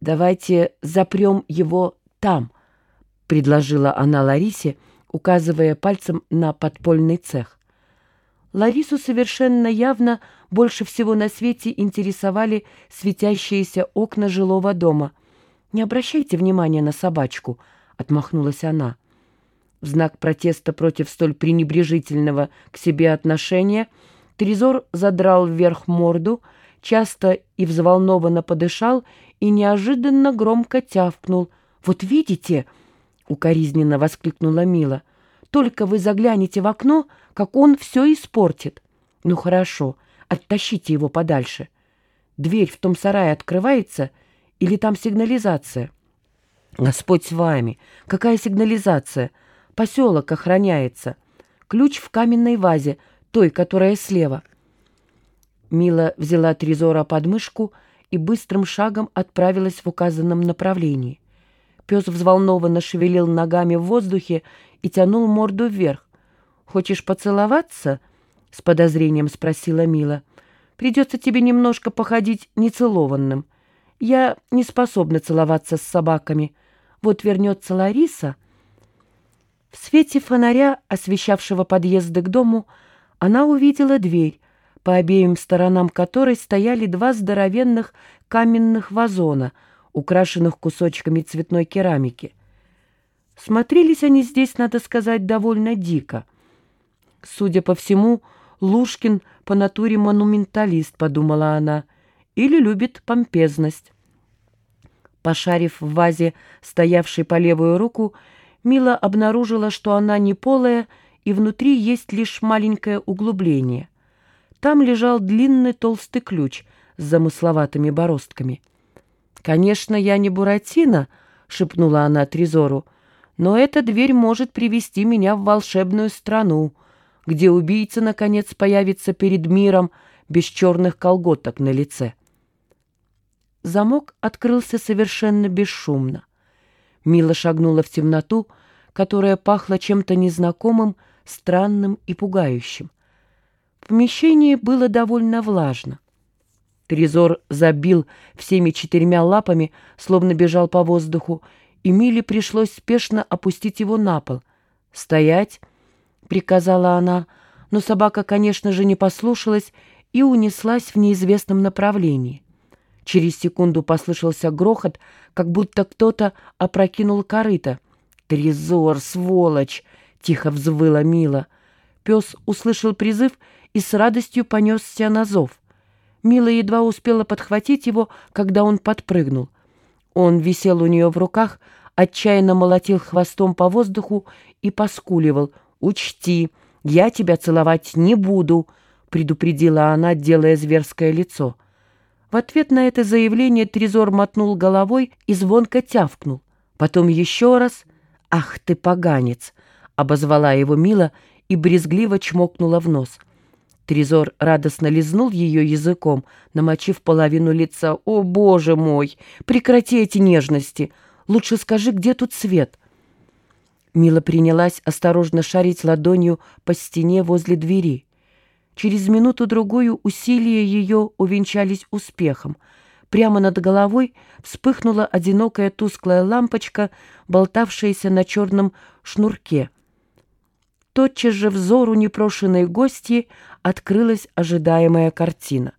«Давайте запрем его там», — предложила она Ларисе, указывая пальцем на подпольный цех. Ларису совершенно явно больше всего на свете интересовали светящиеся окна жилого дома. «Не обращайте внимания на собачку», — отмахнулась она. В знак протеста против столь пренебрежительного к себе отношения Трезор задрал вверх морду, часто и взволнованно подышал и неожиданно громко тявкнул. «Вот видите!» — укоризненно воскликнула Мила. «Только вы заглянете в окно, как он все испортит. Ну хорошо, оттащите его подальше. Дверь в том сарае открывается или там сигнализация?» «Господь с вами! Какая сигнализация? Поселок охраняется. Ключ в каменной вазе, той, которая слева». Мила взяла Трезора под мышку быстрым шагом отправилась в указанном направлении. Пес взволнованно шевелил ногами в воздухе и тянул морду вверх. «Хочешь поцеловаться?» — с подозрением спросила Мила. «Придется тебе немножко походить нецелованным. Я не способна целоваться с собаками. Вот вернется Лариса...» В свете фонаря, освещавшего подъезды к дому, она увидела дверь, по обеим сторонам которой стояли два здоровенных каменных вазона, украшенных кусочками цветной керамики. Смотрелись они здесь, надо сказать, довольно дико. Судя по всему, Лушкин по натуре монументалист, подумала она, или любит помпезность. Пошарив в вазе, стоявшей по левую руку, Мила обнаружила, что она не полая, и внутри есть лишь маленькое углубление. Там лежал длинный толстый ключ с замысловатыми бороздками. «Конечно, я не Буратино», — шепнула она Трезору, «но эта дверь может привести меня в волшебную страну, где убийца, наконец, появится перед миром без черных колготок на лице». Замок открылся совершенно бесшумно. Мила шагнула в темноту, которая пахла чем-то незнакомым, странным и пугающим. Помещении было довольно влажно. Трезор забил всеми четырьмя лапами, словно бежал по воздуху, и Миле пришлось спешно опустить его на пол. «Стоять!» — приказала она, но собака, конечно же, не послушалась и унеслась в неизвестном направлении. Через секунду послышался грохот, как будто кто-то опрокинул корыто. «Трезор, сволочь!» — тихо взвыла Мила. Пес услышал призыв и с радостью понесся на зов. Мила едва успела подхватить его, когда он подпрыгнул. Он висел у нее в руках, отчаянно молотил хвостом по воздуху и поскуливал. «Учти, я тебя целовать не буду», — предупредила она, делая зверское лицо. В ответ на это заявление Трезор мотнул головой и звонко тявкнул. Потом еще раз «Ах ты, поганец!» — обозвала его Мила и брезгливо чмокнула в нос — Трезор радостно лизнул ее языком, намочив половину лица. «О, боже мой! Прекрати эти нежности! Лучше скажи, где тут свет?» Мила принялась осторожно шарить ладонью по стене возле двери. Через минуту-другую усилия ее увенчались успехом. Прямо над головой вспыхнула одинокая тусклая лампочка, болтавшаяся на черном шнурке — тотчас же взору непрошенной гости открылась ожидаемая картина.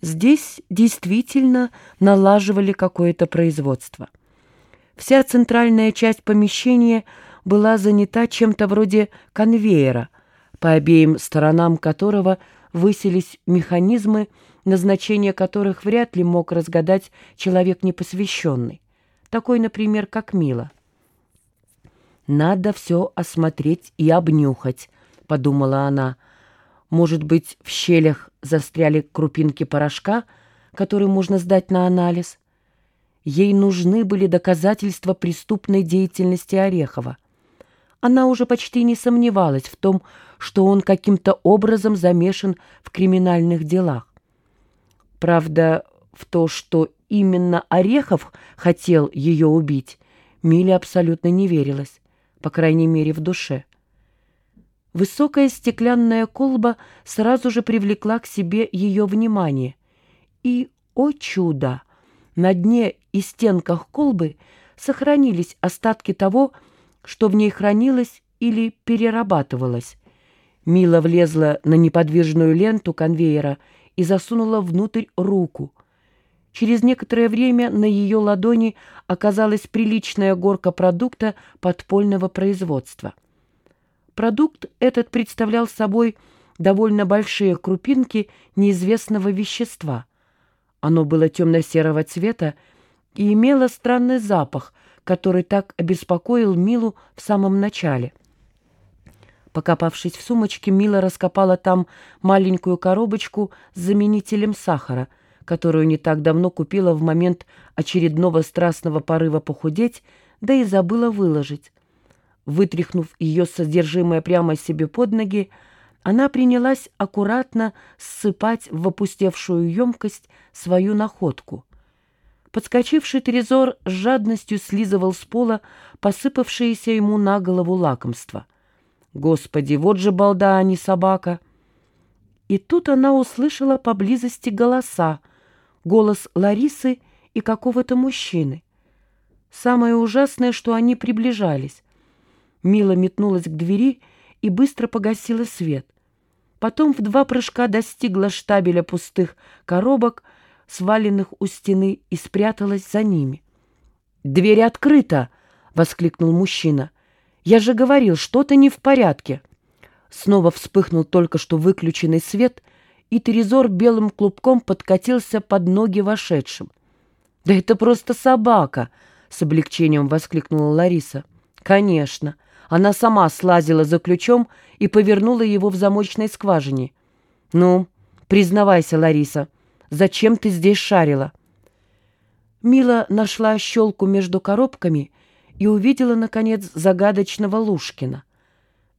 Здесь действительно налаживали какое-то производство. Вся центральная часть помещения была занята чем-то вроде конвейера, по обеим сторонам которого высились механизмы, назначение которых вряд ли мог разгадать человек непосвященный, такой, например, как Мила. «Надо все осмотреть и обнюхать», — подумала она. «Может быть, в щелях застряли крупинки порошка, который можно сдать на анализ?» Ей нужны были доказательства преступной деятельности Орехова. Она уже почти не сомневалась в том, что он каким-то образом замешан в криминальных делах. Правда, в то, что именно Орехов хотел ее убить, Миле абсолютно не верилась по крайней мере, в душе. Высокая стеклянная колба сразу же привлекла к себе ее внимание. И, о чудо, на дне и стенках колбы сохранились остатки того, что в ней хранилось или перерабатывалось. Мила влезла на неподвижную ленту конвейера и засунула внутрь руку. Через некоторое время на ее ладони оказалась приличная горка продукта подпольного производства. Продукт этот представлял собой довольно большие крупинки неизвестного вещества. Оно было темно-серого цвета и имело странный запах, который так обеспокоил Милу в самом начале. Покопавшись в сумочке, Мила раскопала там маленькую коробочку с заменителем сахара, которую не так давно купила в момент очередного страстного порыва похудеть, да и забыла выложить. Вытряхнув ее содержимое прямо себе под ноги, она принялась аккуратно ссыпать в опустевшую емкость свою находку. Подскочивший Трезор с жадностью слизывал с пола посыпавшееся ему на голову лакомство. Господи, вот же балда, а не собака! И тут она услышала поблизости голоса, голос Ларисы и какого-то мужчины. Самое ужасное, что они приближались. Мила метнулась к двери и быстро погасила свет. Потом в два прыжка достигла штабеля пустых коробок, сваленных у стены, и спряталась за ними. «Дверь открыта!» — воскликнул мужчина. «Я же говорил, что-то не в порядке!» Снова вспыхнул только что выключенный свет, и Терезор белым клубком подкатился под ноги вошедшим. «Да это просто собака!» — с облегчением воскликнула Лариса. «Конечно!» Она сама слазила за ключом и повернула его в замочной скважине. «Ну, признавайся, Лариса, зачем ты здесь шарила?» Мила нашла щелку между коробками и увидела, наконец, загадочного Лушкина.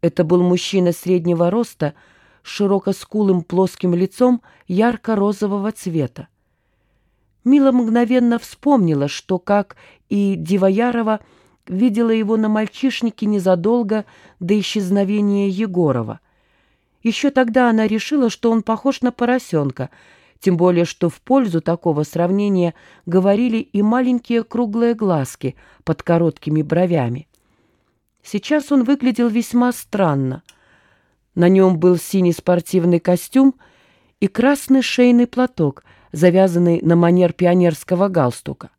Это был мужчина среднего роста, с широкоскулым плоским лицом ярко-розового цвета. Мила мгновенно вспомнила, что, как и Дивоярова, видела его на мальчишнике незадолго до исчезновения Егорова. Еще тогда она решила, что он похож на поросенка, тем более что в пользу такого сравнения говорили и маленькие круглые глазки под короткими бровями. Сейчас он выглядел весьма странно. На нем был синий спортивный костюм и красный шейный платок, завязанный на манер пионерского галстука.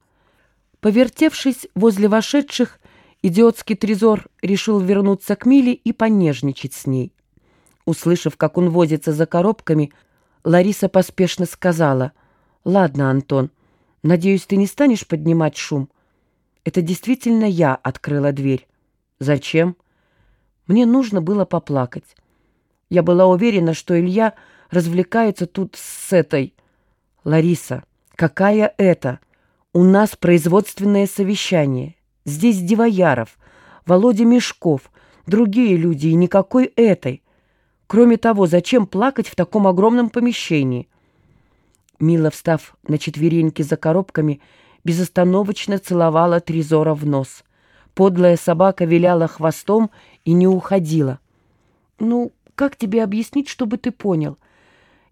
Повертевшись возле вошедших, идиотский трезор решил вернуться к Миле и понежничать с ней. Услышав, как он возится за коробками, Лариса поспешно сказала, «Ладно, Антон, надеюсь, ты не станешь поднимать шум?» Это действительно я открыла дверь. Зачем? Мне нужно было поплакать. Я была уверена, что Илья развлекается тут с этой. Лариса, какая это? У нас производственное совещание. Здесь Дивояров, Володя Мешков, другие люди и никакой этой. Кроме того, зачем плакать в таком огромном помещении? Мила, встав на четвереньки за коробками, безостановочно целовала Трезора в нос. Подлая собака виляла хвостом и не уходила. «Ну, как тебе объяснить, чтобы ты понял?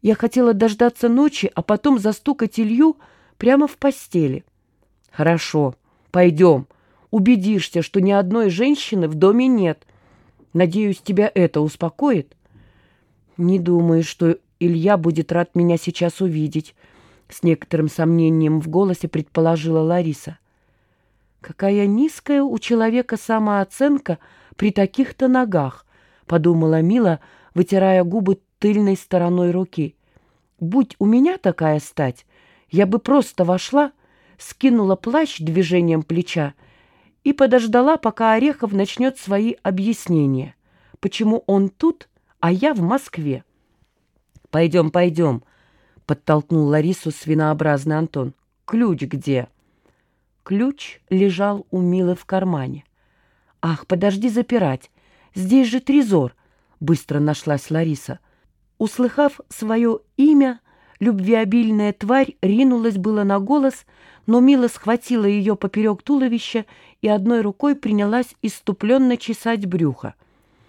Я хотела дождаться ночи, а потом застукать Илью прямо в постели». «Хорошо, пойдем. Убедишься, что ни одной женщины в доме нет. Надеюсь, тебя это успокоит?» «Не думаю, что Илья будет рад меня сейчас увидеть», — с некоторым сомнением в голосе предположила Лариса. «Какая низкая у человека самооценка при таких-то ногах», — подумала Мила, вытирая губы тыльной стороной руки. «Будь у меня такая стать, я бы просто вошла...» скинула плащ движением плеча и подождала, пока Орехов начнет свои объяснения, почему он тут, а я в Москве. «Пойдем, пойдем», — подтолкнул Ларису свинообразный Антон. «Ключ где?» Ключ лежал у Милы в кармане. «Ах, подожди запирать, здесь же трезор», — быстро нашлась Лариса. Услыхав свое имя, Любвеобильная тварь ринулась было на голос, но Мила схватила ее поперек туловища и одной рукой принялась иступленно чесать брюхо.